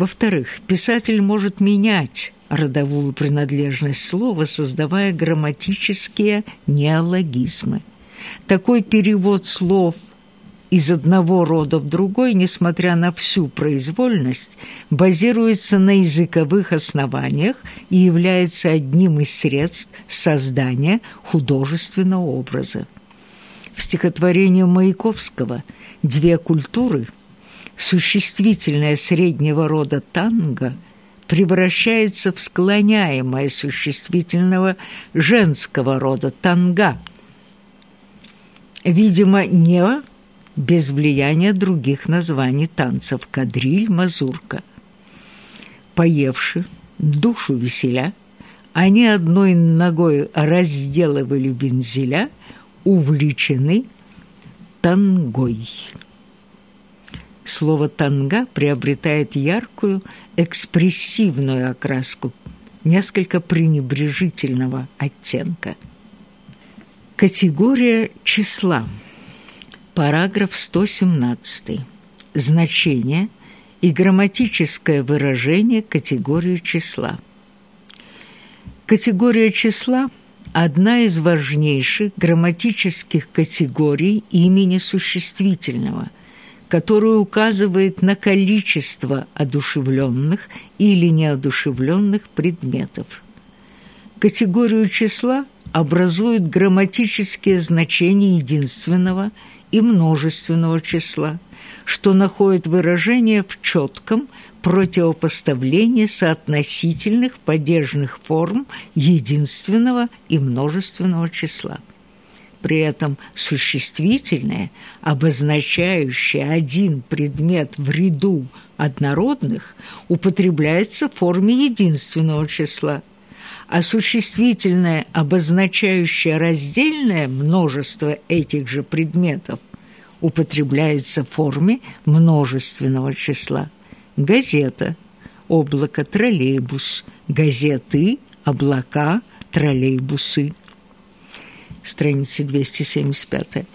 Во-вторых, писатель может менять родовую принадлежность слова, создавая грамматические неологизмы. Такой перевод слов из одного рода в другой, несмотря на всю произвольность, базируется на языковых основаниях и является одним из средств создания художественного образа. В стихотворении Маяковского «Две культуры» существительное среднего рода танго превращается в склоняемое существительного женского рода танга, видимо, не без влияния других названий танцев кадриль, мазурка. Поевши, душу веселя, они одной ногой разделывали вензеля, увлечены тангой. Слово «танга» приобретает яркую, экспрессивную окраску, несколько пренебрежительного оттенка. Категория числа – Параграф 117. Значение и грамматическое выражение категории числа. Категория числа – одна из важнейших грамматических категорий имени существительного, которая указывает на количество одушевленных или неодушевленных предметов. Категорию числа образуют грамматические значения единственного – и множественного числа, что находит выражение в четком противопоставлении соотносительных падежных форм единственного и множественного числа. При этом существительное, обозначающее один предмет в ряду однородных, употребляется в форме единственного числа, а существительное, обозначающее раздельное множество этих же предметов, употребляется в форме множественного числа. Газета, облако, троллейбус, газеты, облака, троллейбусы. Страница 275.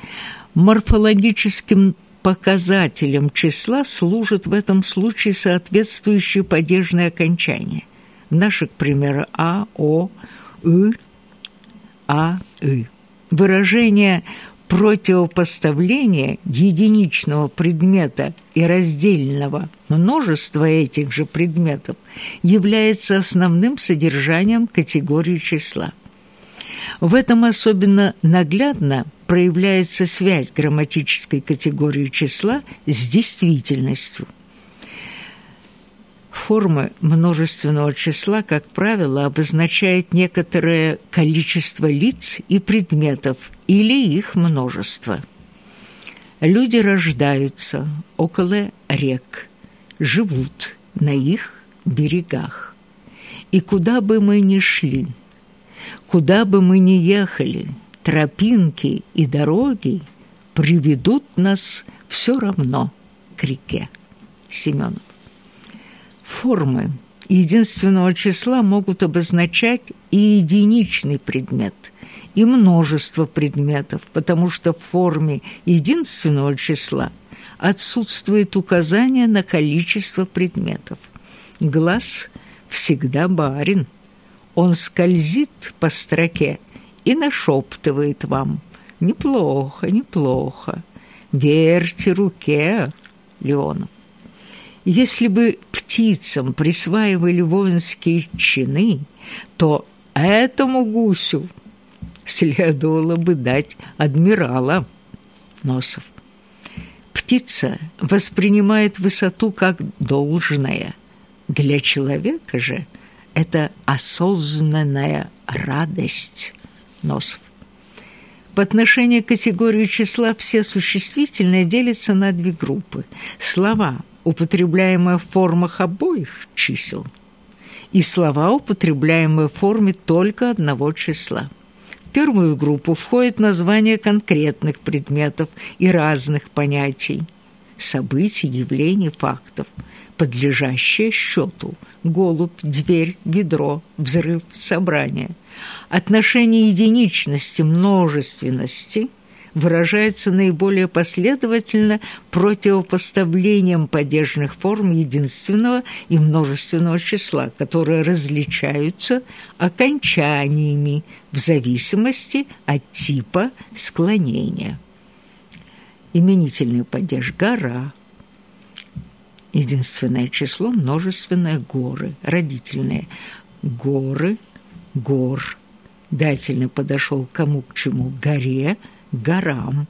Морфологическим показателем числа служат в этом случае соответствующие падежные окончания – наши, к примеру, А, О, И, А, И. Выражение противопоставления единичного предмета и раздельного множества этих же предметов является основным содержанием категории числа. В этом особенно наглядно проявляется связь грамматической категории числа с действительностью – Форма множественного числа, как правило, обозначает некоторое количество лиц и предметов или их множество. Люди рождаются около рек, живут на их берегах. И куда бы мы ни шли, куда бы мы ни ехали, тропинки и дороги приведут нас все равно к реке. Семенов. Формы единственного числа могут обозначать и единичный предмет, и множество предметов, потому что в форме единственного числа отсутствует указание на количество предметов. Глаз всегда барин. Он скользит по строке и нашептывает вам «Неплохо, неплохо, верьте руке, Леонов». Если бы птицам присваивали воинские чины, то этому гусю следовало бы дать адмирала Носов. Птица воспринимает высоту как должное. Для человека же это осознанная радость Носов. В отношении категории числа все существительные делятся на две группы. Слова – употребляемые в формах обоих чисел, и слова, употребляемые в форме только одного числа. В первую группу входит название конкретных предметов и разных понятий, событий, явлений, фактов, подлежащие счету – голубь, дверь, ведро, взрыв, собрание. Отношение единичности, множественности выражается наиболее последовательно противопоставлением падежных форм единственного и множественного числа, которые различаются окончаниями в зависимости от типа склонения. Именительный падеж «гора», единственное число, множественное «горы», родительное «горы», «гор», дательно подошел кому к чему горе, горам.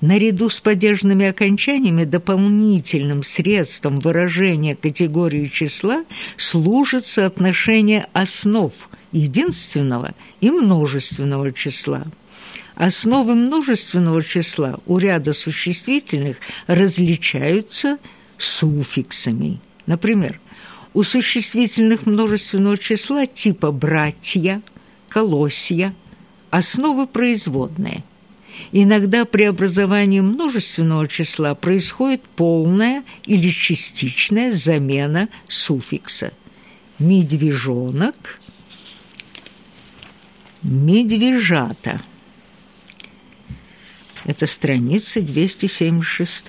Наряду с падежными окончаниями дополнительным средством выражения категории числа служит соотношение основ единственного и множественного числа. Основы множественного числа у ряда существительных различаются суффиксами. Например, у существительных множественного числа типа «братья» – колосья, основы производные. Иногда при образовании множественного числа происходит полная или частичная замена суффикса. Медвежонок, медвежата. Это страница 276.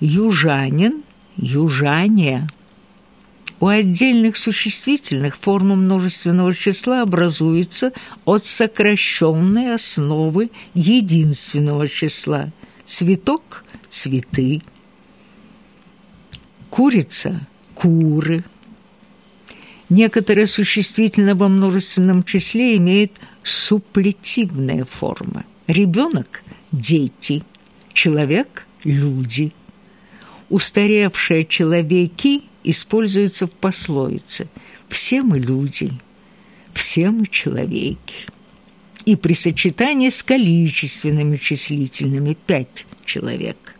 Южанин, южане – у отдельных существительных форма множественного числа образуется от сокращенной основы единственного числа. Цветок – цветы, курица – куры. Некоторые существительные во множественном числе имеют суплетивные формы. Ребенок – дети, человек – люди. Устаревшие человеки используется в пословице «все мы люди», «все мы человеки» и при сочетании с количественными числительными «пять человек».